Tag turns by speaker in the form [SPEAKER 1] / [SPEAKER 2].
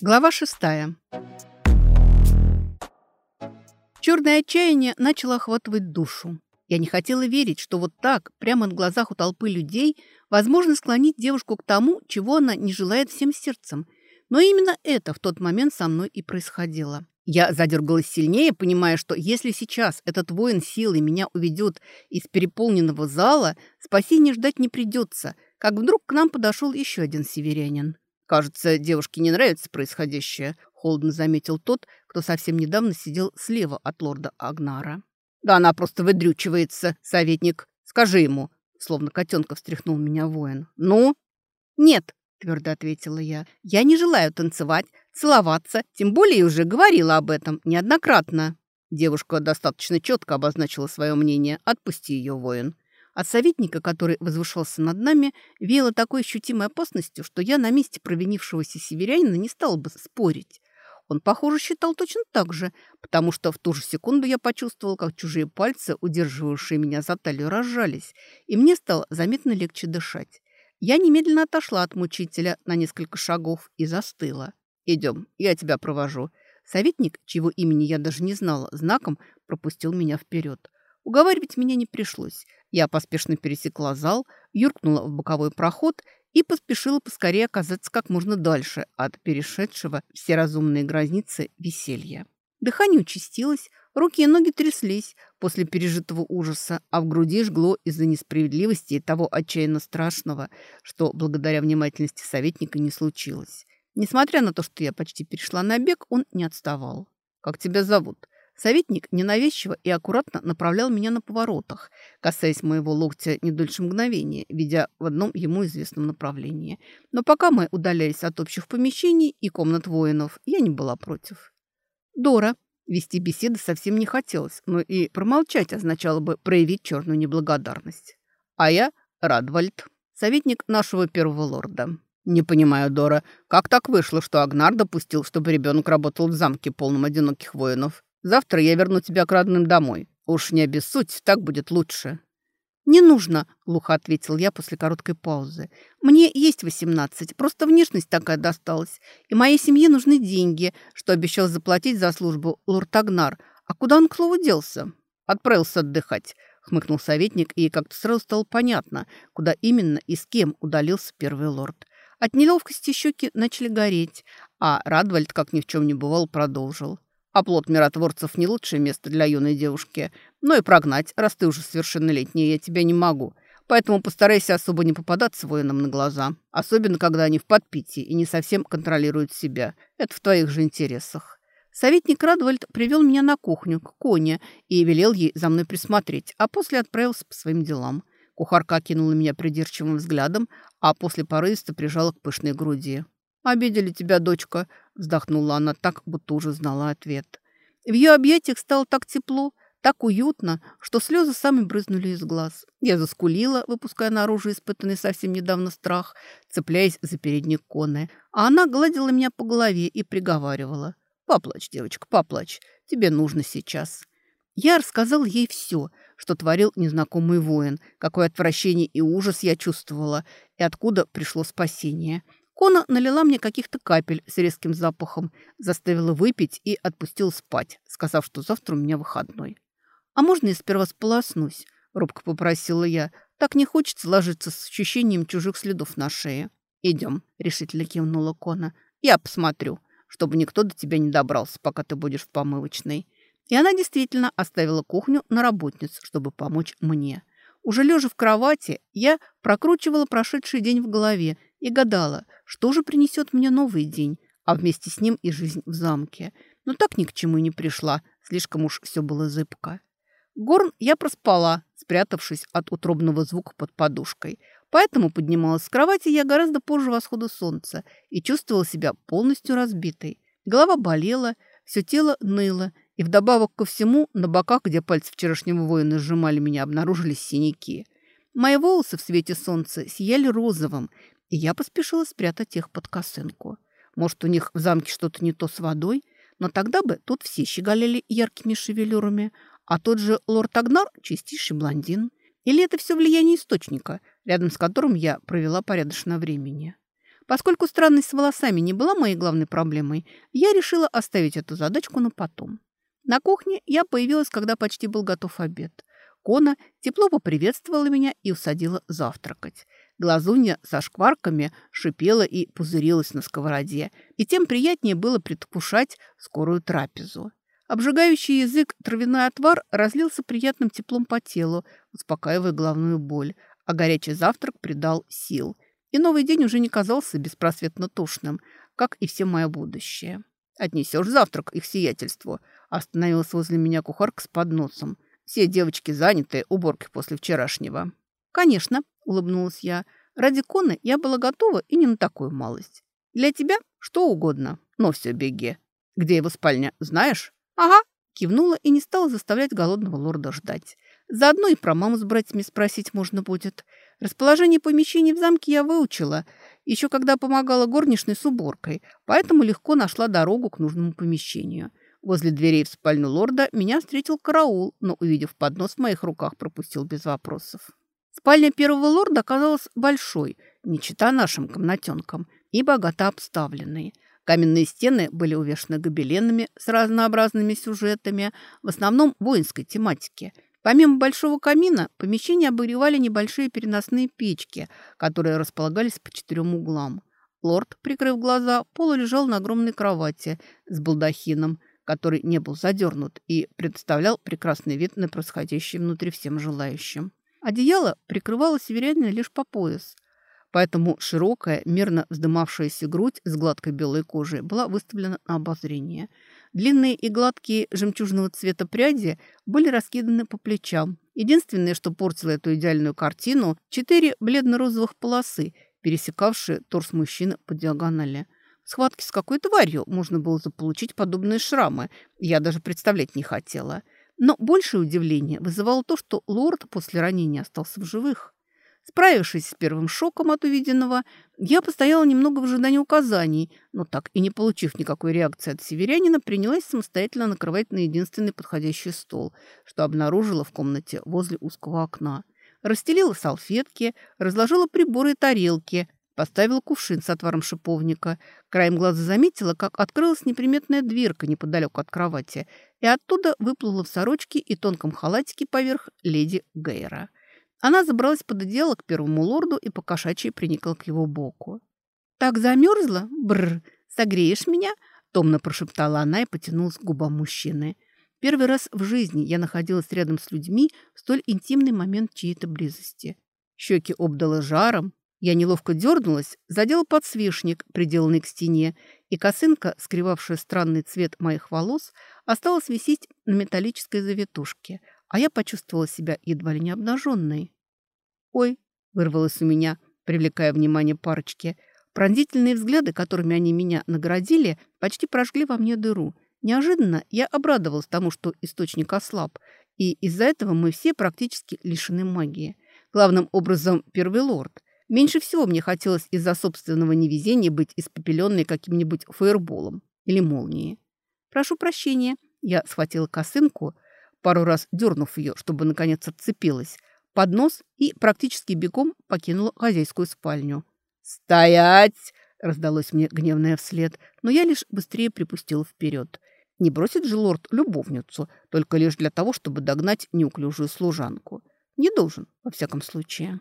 [SPEAKER 1] Глава шестая. Черное отчаяние начало охватывать душу. Я не хотела верить, что вот так, прямо на глазах у толпы людей, возможно склонить девушку к тому, чего она не желает всем сердцем. Но именно это в тот момент со мной и происходило. Я задергалась сильнее, понимая, что если сейчас этот воин силы меня уведет из переполненного зала, спасения ждать не придется, как вдруг к нам подошел еще один северянин. «Кажется, девушке не нравится происходящее», — холодно заметил тот, кто совсем недавно сидел слева от лорда Агнара. «Да она просто выдрючивается, советник. Скажи ему», — словно котенка встряхнул меня воин. «Ну?» «Нет», — твердо ответила я. «Я не желаю танцевать, целоваться, тем более уже говорила об этом неоднократно». Девушка достаточно четко обозначила свое мнение. «Отпусти ее, воин». От советника, который возвышался над нами, веяло такой ощутимой опасностью, что я на месте провинившегося северянина не стала бы спорить. Он, похоже, считал точно так же, потому что в ту же секунду я почувствовал, как чужие пальцы, удерживавшие меня за талию, разжались, и мне стало заметно легче дышать. Я немедленно отошла от мучителя на несколько шагов и застыла. «Идем, я тебя провожу». Советник, чьего имени я даже не знала, знаком пропустил меня вперед. Уговаривать меня не пришлось. Я поспешно пересекла зал, юркнула в боковой проход и поспешила поскорее оказаться как можно дальше от перешедшего все разумные границы веселья. Дыхание участилось, руки и ноги тряслись после пережитого ужаса, а в груди жгло из-за несправедливости и того отчаянно страшного, что благодаря внимательности советника не случилось. Несмотря на то, что я почти перешла на бег, он не отставал. «Как тебя зовут?» Советник ненавязчиво и аккуратно направлял меня на поворотах, касаясь моего локтя не дольше мгновения, ведя в одном ему известном направлении. Но пока мы удалялись от общих помещений и комнат воинов, я не была против. Дора. Вести беседы совсем не хотелось, но и промолчать означало бы проявить черную неблагодарность. А я Радвальд, советник нашего первого лорда. «Не понимаю, Дора, как так вышло, что Агнар допустил, чтобы ребенок работал в замке, полном одиноких воинов? Завтра я верну тебя к родным домой. Уж не обессудь, так будет лучше». «Не нужно», — глухо ответил я после короткой паузы. «Мне есть восемнадцать, просто внешность такая досталась. И моей семье нужны деньги, что обещал заплатить за службу лорд Агнар. А куда он, к слову, делся?» «Отправился отдыхать», — хмыкнул советник, и как-то сразу стало понятно, куда именно и с кем удалился первый лорд. От неловкости щеки начали гореть, а Радвальд, как ни в чем не бывал, продолжил. Оплот миротворцев не лучшее место для юной девушки. Но и прогнать, раз ты уже совершеннолетняя, я тебя не могу. Поэтому постарайся особо не попадаться воинам на глаза. Особенно, когда они в подпитии и не совсем контролируют себя. Это в твоих же интересах. Советник Радвальд привел меня на кухню, к Коне, и велел ей за мной присмотреть, а после отправился по своим делам. Кухарка окинула меня придирчивым взглядом, а после порывисто прижала к пышной груди. «Обидели тебя, дочка», — вздохнула она так, будто уже знала ответ. В ее объятиях стало так тепло, так уютно, что слезы сами брызнули из глаз. Я заскулила, выпуская наружу испытанный совсем недавно страх, цепляясь за передник коны. А она гладила меня по голове и приговаривала. «Поплачь, девочка, поплачь. Тебе нужно сейчас». Я рассказал ей все, что творил незнакомый воин, какое отвращение и ужас я чувствовала, и откуда пришло спасение. Кона налила мне каких-то капель с резким запахом, заставила выпить и отпустила спать, сказав, что завтра у меня выходной. «А можно я сперва сполоснусь?» – робко попросила я. «Так не хочется ложиться с ощущением чужих следов на шее». «Идем», – решительно кивнула Кона. «Я посмотрю, чтобы никто до тебя не добрался, пока ты будешь в помывочной». И она действительно оставила кухню на работниц, чтобы помочь мне. Уже лежа в кровати, я прокручивала прошедший день в голове и гадала, что же принесет мне новый день, а вместе с ним и жизнь в замке. Но так ни к чему и не пришла, слишком уж все было зыбко. Горн я проспала, спрятавшись от утробного звука под подушкой. Поэтому поднималась с кровати я гораздо позже восхода солнца и чувствовала себя полностью разбитой. Голова болела, все тело ныло, и вдобавок ко всему на боках, где пальцы вчерашнего воина сжимали меня, обнаружились синяки. Мои волосы в свете солнца сияли розовым, и я поспешила спрятать их под косынку. Может, у них в замке что-то не то с водой, но тогда бы тут все щеголяли яркими шевелюрами, а тот же лорд Агнар – чистейший блондин. Или это все влияние источника, рядом с которым я провела порядочно времени. Поскольку странность с волосами не была моей главной проблемой, я решила оставить эту задачку на потом. На кухне я появилась, когда почти был готов обед. Кона тепло поприветствовала меня и усадила завтракать. Глазунья со шкварками шипела и пузырилась на сковороде, и тем приятнее было предвкушать скорую трапезу. Обжигающий язык травяной отвар разлился приятным теплом по телу, успокаивая головную боль, а горячий завтрак придал сил. И новый день уже не казался беспросветно тушным, как и все мое будущее. «Отнесешь завтрак их сиятельству», – остановилась возле меня кухарка с подносом. «Все девочки заняты уборкой после вчерашнего». «Конечно», – улыбнулась я. «Ради Коны я была готова и не на такую малость. Для тебя что угодно, но все беги. Где его спальня, знаешь?» «Ага», – кивнула и не стала заставлять голодного лорда ждать. Заодно и про маму с братьями спросить можно будет. Расположение помещений в замке я выучила, еще когда помогала горничной с уборкой, поэтому легко нашла дорогу к нужному помещению. Возле дверей в спальню лорда меня встретил караул, но, увидев поднос в моих руках, пропустил без вопросов. Спальня первого лорда оказалась большой, не чита нашим комнатенкам, и богато обставленной – Каменные стены были увешаны гобеленами с разнообразными сюжетами, в основном воинской тематики. Помимо большого камина, помещение обогревали небольшие переносные печки, которые располагались по четырем углам. Лорд, прикрыв глаза, полулежал на огромной кровати с балдахином, который не был задернут и представлял прекрасный вид на происходящее внутри всем желающим. Одеяло прикрывало северянина лишь по пояс – поэтому широкая, мерно вздымавшаяся грудь с гладкой белой кожей была выставлена на обозрение. Длинные и гладкие жемчужного цвета пряди были раскиданы по плечам. Единственное, что портило эту идеальную картину – четыре бледно-розовых полосы, пересекавшие торс мужчины по диагонали. В схватке с какой тварью можно было заполучить подобные шрамы, я даже представлять не хотела. Но большее удивление вызывало то, что лорд после ранения остался в живых. Справившись с первым шоком от увиденного, я постояла немного в ожидании указаний, но так и не получив никакой реакции от северянина, принялась самостоятельно накрывать на единственный подходящий стол, что обнаружила в комнате возле узкого окна. Расстелила салфетки, разложила приборы и тарелки, поставила кувшин с отваром шиповника. Краем глаза заметила, как открылась неприметная дверка неподалеку от кровати, и оттуда выплыла в сорочке и тонком халатике поверх леди Гейра. Она забралась под одеяло к первому лорду и покошачьи приникла к его боку. «Так замерзла? Бррр! Согреешь меня?» Томно прошептала она и потянулась к губам мужчины. Первый раз в жизни я находилась рядом с людьми в столь интимный момент чьей-то близости. Щеки обдала жаром. Я неловко дернулась, задела подсвечник, приделанный к стене, и косынка, скрывавшая странный цвет моих волос, осталась висеть на металлической завитушке – а я почувствовала себя едва ли не обнаженной. «Ой!» – вырвалось у меня, привлекая внимание парочки. Пронзительные взгляды, которыми они меня наградили, почти прожгли во мне дыру. Неожиданно я обрадовалась тому, что источник ослаб, и из-за этого мы все практически лишены магии. Главным образом первый лорд. Меньше всего мне хотелось из-за собственного невезения быть испепеленной каким-нибудь фаерболом или молнией. «Прошу прощения», – я схватила косынку – пару раз дернув ее, чтобы наконец отцепилась, под нос и практически бегом покинула хозяйскую спальню. «Стоять!» – раздалось мне гневное вслед, но я лишь быстрее припустила вперед. Не бросит же лорд любовницу, только лишь для того, чтобы догнать неуклюжую служанку. Не должен, во всяком случае.